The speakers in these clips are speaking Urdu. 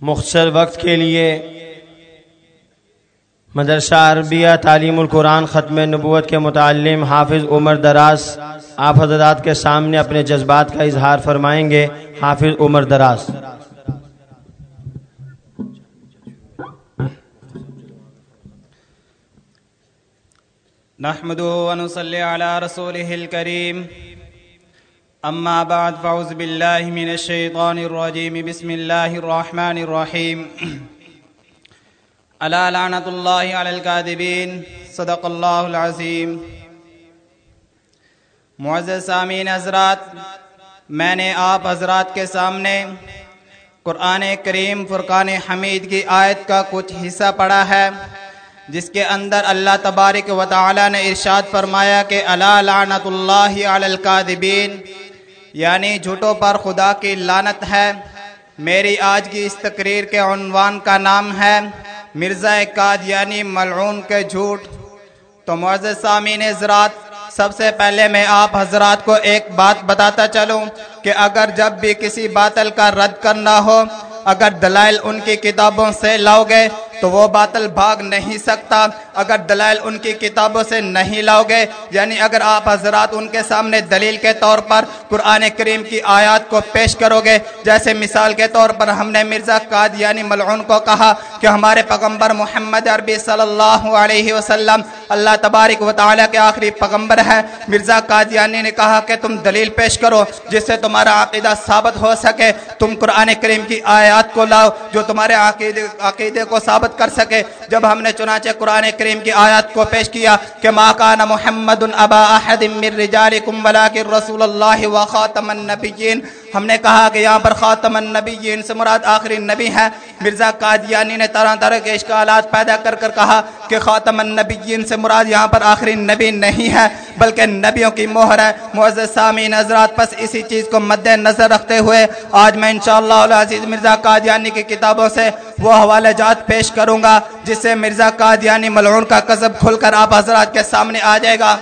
مختصر وقت کے لیے مدرسہ عربیہ تعلیم القرآن ختم نبوت کے متعلم حافظ عمر دراز، آپ حضرات کے سامنے اپنے جذبات کا اظہار فرمائیں گے۔ حافظ عمر دراز۔ نحمد ونصلي على رسوله الكريم أما بعد، فأعوذ بالله من الشيطان الرجيم. بسم الله الرحمن الرحيم. ألا لعنة الله على الكاذبين؟ صدق الله العظيم. معزز سامین حضرات، میں نے آپ حضرات کے سامنے قرآن کریم، فرقان حمید کی آیت کا کچھ حصہ پڑھا ہے، جس کے اندر اللہ تبارک و تعالی نے ارشاد فرمایا کہ اللہ لعنت اللہ علی القادبین یعنی جھوٹوں پر خدا کی لانت ہے۔ میری آج کی اس تقریر کے عنوان کا نام ہے مرزا قادیانی ملعون کے جھوٹ۔ تو معزز سامین حضرات، سب سے پہلے میں آپ حضرات کو ایک بات بتاتا چلوں کہ اگر جب بھی کسی باطل کا رد کرنا ہو اگر دلائل ان کی کتابوں سے لاؤ گے تو وہ باطل بھاگ نہیں سکتا۔ اگر دلائل ان کی کتابوں سے نہیں لاؤ گے یعنی اگر آپ حضرات ان کے سامنے دلیل کے طور پر قرآن کریم کی آیات کو پیش کرو گے، جیسے مثال کے طور پر ہم نے مرزا قادیانی ملعون کو کہا کہ ہمارے پیغمبر محمد عربی صلی اللہ علیہ وسلم اللہ تبارک و تعالیٰ کے آخری پیغمبر ہے۔ مرزا قادیانی نے کہا کہ تم دلیل پیش کرو جس سے تمہارا عقیدہ ثابت ہو سکے۔ تم قرآن کریم کی آیات کو لاؤ جو تمہارے عقیدے عقیدے کو ثابت کر سکے۔ جب ہم نے چنانچہ قرآن کریم کی آیات کو پیش کیا کہ ما کان محمد ابا احد من رجالکم ولیکن رسول اللہ و خاتم النبیین ہم نے کہا کہ یہاں پر خاتم النبیین سے مراد آخری نبی ہے مرزا قادیانی نے طرح طرح کے اشکالات پیدا کر کر کہا کہ خاتم النبیین سے مراد یہاں پر آخری نبی نہیں ہے، بلکہ نبیوں کی مہر ہے۔ معزز سامین حضرات، پس اسی چیز کو مد نظر رکھتے ہوئے آج میں انشاءاللہ العزیز مرزا قادیانی کی کتابوں سے وہ حوالہ جات پیش کروں گا، جس سے مرزا قادیانی ملعون کا قذب کھل کر آپ حضرات کے سامنے آ جائے گا۔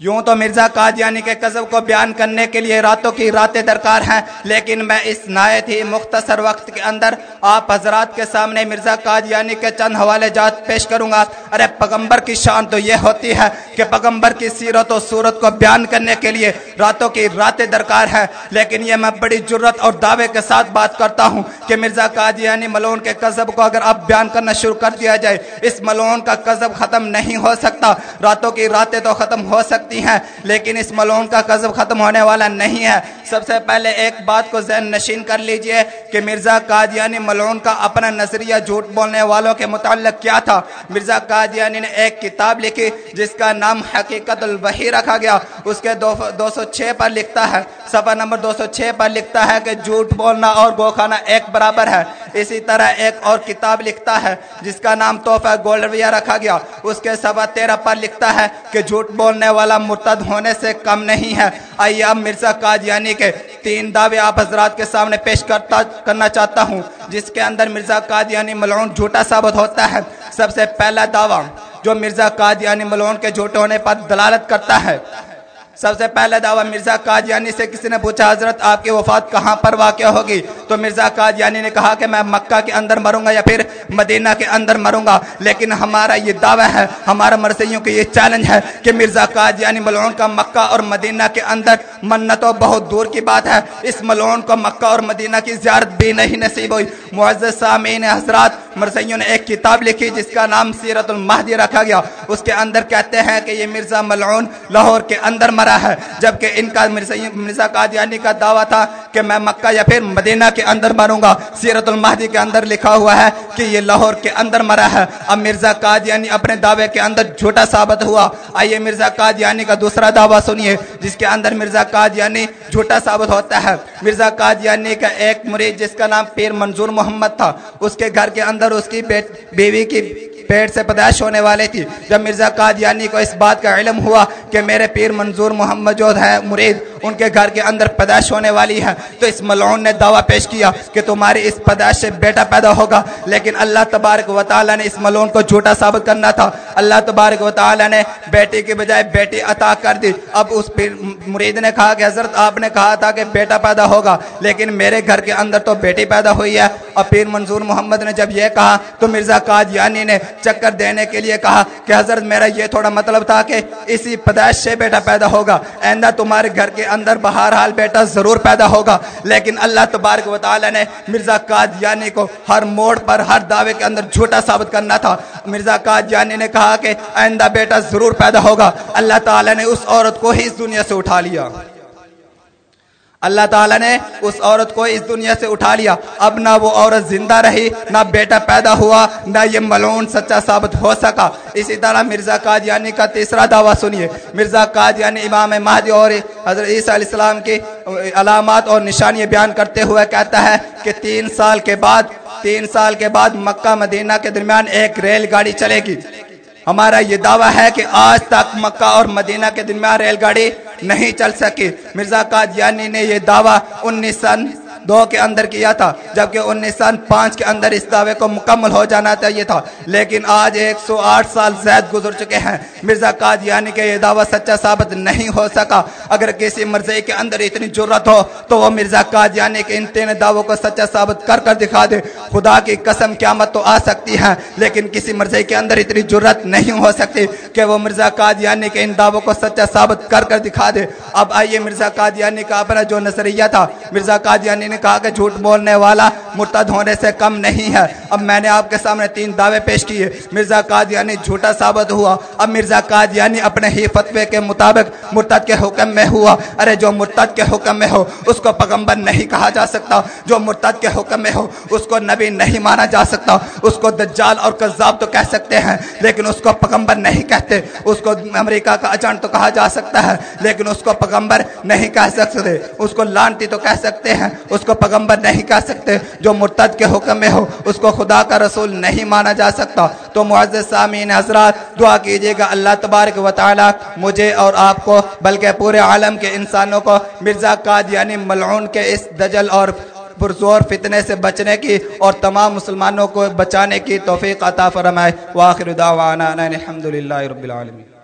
یوں تو مرزا قادیانی کے قذب کو بیان کرنے کے لیے راتوں کی راتیں درکار ہیں، لیکن میں اس نایت ہی مختصر وقت کے اندر آپ حضرات کے سامنے مرزا قادیانی کے چند حوالے جات پیش کروں گا۔ ارے، پیغمبر کی شان تو یہ ہوتی ہے کہ پیغمبر کی سیرت و صورت کو بیان کرنے کے لیے راتوں کی راتیں درکار ہیں۔ لیکن یہ میں بڑی جرت اور دعوے کے ساتھ بات کرتا ہوں کہ مرزا قادیانی ملون کے قذب کو اگر اب بیان کرنا شروع کر دیا جائے، اس ملون کا قذب ختم نہیں ہو سکتا۔ راتوں کی راتیں تو ختم ہو سکتی ہیں، لیکن اس ملون کا قذب ختم ہونے والا نہیں ہے۔ سب سے پہلے ایک بات کو ذہن نشین کر لیجیے کہ مرزا قادیانی ملعون کا اپنا نظریہ جھوٹ بولنے والوں کے متعلق کیا تھا۔ مرزا قادیانی نے ایک کتاب لکھی جس کا نام حقیقت الوحی رکھا گیا۔ اس کے دو سو چھ پر لکھتا ہے، صفحہ نمبر دو سو چھ پر لکھتا ہے کہ جھوٹ بولنا اور گو کھانا ایک برابر ہے۔ اسی طرح ایک اور کتاب لکھتا ہے، جس کا نام تحفہ گولڈویہ رکھا گیا۔ اس کے صفحہ تیرہ پر لکھتا ہے کہ جھوٹ بولنے والا مرتد ہونے سے کم نہیں ہے۔ آئیے اب مرزا قادیانی یعنی کے تین دعوے آپ حضرات کے سامنے پیش کرتا، کرنا چاہتا ہوں، جس کے اندر مرزا قادیانی یعنی ملعون جھوٹا ثابت ہوتا ہے۔ سب سے پہلا دعویٰ جو مرزا قادیانی یعنی ملعون کے جھوٹے ہونے پر دلالت کرتا ہے سب سے پہلے دعویٰ مرزا قادیانی سے کسی نے پوچھا، حضرت، آپ کی وفات کہاں پر واقع ہوگی؟ تو مرزا قادیانی نے کہا کہ میں مکہ کے اندر مروں گا یا پھر مدینہ کے اندر مروں گا۔ لیکن ہمارا یہ دعویٰ ہے ہمارا مرسیوں کی یہ چیلنج ہے کہ مرزا قادیانی ملعون کا مکہ اور مدینہ کے اندر منتوں بہت دور کی بات ہے۔ اس ملعون کو مکہ اور مدینہ کی زیارت بھی نہیں نصیب ہوئی۔ معزز سامعین حضرات مرسیوں نے ایک کتاب لکھی جس کا نام سیرت المہدی رکھا گیا۔ اس کے اندر کہتے ہیں کہ یہ مرزا ملعون لاہور کے اندر مرا ہے، جبکہ ان کا مرزا قادیانی کا دعویٰ تھا کہ میں مکہ یا پھر مدینہ کے اندر مروں گا۔ سیرت المہدی کے اندر لکھا ہوا ہے کہ یہ لاہور کے اندر مرا ہے۔ اب مرزا قادیانی اپنے دعوے کے اندر جھوٹا ثابت ہوا۔ آئیے مرزا قادیانی کا دوسرا دعویٰ سنیے، جس کے اندر مرزا قادیانی جھوٹا ثابت ہوتا ہے۔ مرزا قادیانی کا ایک مرید جس کا نام پیر منظور محمد تھا، اس کے گھر کے اندر اس کی بیوی کی پیٹ سے پیدائش ہونے والے تھی۔ جب مرزا قادیانی کو اس بات کا علم ہوا کہ میرے پیر منظور محمد جود ہے مرید ان کے گھر کے اندر پیدائش ہونے والی ہے، تو اس ملعون نے دعویٰ پیش کیا کہ تمہاری اس پیدائش سے بیٹا پیدا ہوگا۔ لیکن اللہ تبارک و تعالیٰ نے اس ملعون کو جھوٹا ثابت کرنا تھا۔ اللہ تبارک و تعالیٰ نے بیٹی کے بجائے بیٹی عطا کر دی۔ اب اس مرید نے کہا کہ حضرت آپ نے کہا تھا کہ بیٹا پیدا ہوگا، لیکن میرے گھر کے اندر تو بیٹی پیدا ہوئی ہے۔ اور پیر منظور محمد نے جب یہ کہا، تو مرزا قادیانی نے چکر دینے کے لیے کہا کہ حضرت میرا یہ تھوڑا مطلب تھا کہ اسی پیدائش سے بیٹا پیدا ہوگا۔ آئندہ تمہارے گھر کے اندر بہرحال بیٹا ضرور پیدا ہوگا۔ لیکن اللہ تبارک و تعالی نے مرزا قادیانی کو ہر موڑ پر ہر دعوے کے اندر جھوٹا ثابت کرنا تھا۔ مرزا قادیانی نے کہا کہ آئندہ بیٹا ضرور پیدا ہوگا۔ اللہ تعالی نے اس عورت کو ہی اس دنیا سے اٹھا لیا۔ اللہ تعالیٰ نے اس عورت کو اس دنیا سے اٹھا لیا۔ اب نہ وہ عورت زندہ رہی، نہ بیٹا پیدا ہوا، نہ یہ ملعون سچا ثابت ہو سکا۔ اسی طرح مرزا قادیانی کا تیسرا دعویٰ سنیے۔ مرزا قادیانی امام مہدی اور حضرت عیسیٰ علیہ السلام کی علامات اور نشانی بیان کرتے ہوئے کہتا ہے کہ تین سال کے بعد، تین سال کے بعد مکہ مدینہ کے درمیان ایک ریل گاڑی چلے گی۔ ہمارا یہ دعویٰ ہے کہ آج تک مکہ اور مدینہ کے درمیان ریل گاڑی نہیں چل سکی۔ مرزا قادیانی یعنی نے یہ دعویٰ انیس سن دو کے اندر کیا تھا، جبکہ انیس سن پانچ کے اندر اس دعوے کو مکمل ہو جانا چاہیے تھا۔ لیکن آج ایک سو آٹھ سال زید گزر چکے ہیں۔ مرزا قادیانی یعنی کے یہ دعویٰ سچا ثابت نہیں ہو سکا۔ اگر کسی مرضی کے اندر اتنی ضرورت ہو تو وہ مرزا قادیانی یعنی کے ان تین دعووں کو سچا ثابت کر کر دکھا دے۔ خدا کی قسم قیامت تو آ سکتی ہے، لیکن کسی مرضی کے اندر اتنی ضرورت نہیں ہو سکتی کہ وہ مرزا قادیانی کے ان دعووں کو سچا ثابت کر کر دکھا دے۔ اب آئیے مرزا قادیانی کا اپنا جو نظریہ تھا مرزا قادیانی نے کہا کہ جھوٹ بولنے والا مرتد ہونے سے کم نہیں ہے۔ اب میں نے آپ کے سامنے تین دعوے پیش کیے۔ مرزا قادیانی یعنی جھوٹا ثابت ہوا۔ اب مرزا قادیانی یعنی اپنے ہی فتوے کے مطابق مرتد کے حکم میں ہوا۔ ارے جو مرتد کے حکم میں ہو، اس کو پیغمبر نہیں کہا جا سکتا۔ جو مرتد کے حکم میں ہو، اس کو نبی نہیں مانا جا سکتا۔ اس کو دجال اور قذاب تو کہہ سکتے ہیں، لیکن اس کو پیغمبر نہیں کہتے۔ اس کو امریکہ کا اجنٹ تو کہا جا سکتا ہے، لیکن اس کو پیغمبر نہیں کہہ سکتے۔ اس کو لانتی تو کہہ سکتے ہیں، اس کو پیغمبر نہیں کہہ سکتے۔ جو مرتد کے حکم میں ہو، اس کو خدا کا رسول نہیں مانا جا سکتا۔ تو معزز سامعین حضرات، دعا کیجیے گا اللہ تبارک و تعالی مجھے اور آپ کو، بلکہ پورے عالم کے انسانوں کو، مرزا قادیانی ملعون کے اس دجل اور پرزور فتنے سے بچنے کی اور تمام مسلمانوں کو بچانے کی توفیق عطا فرمائے۔ واخر دعوانا الحمدللہ رب العالمین۔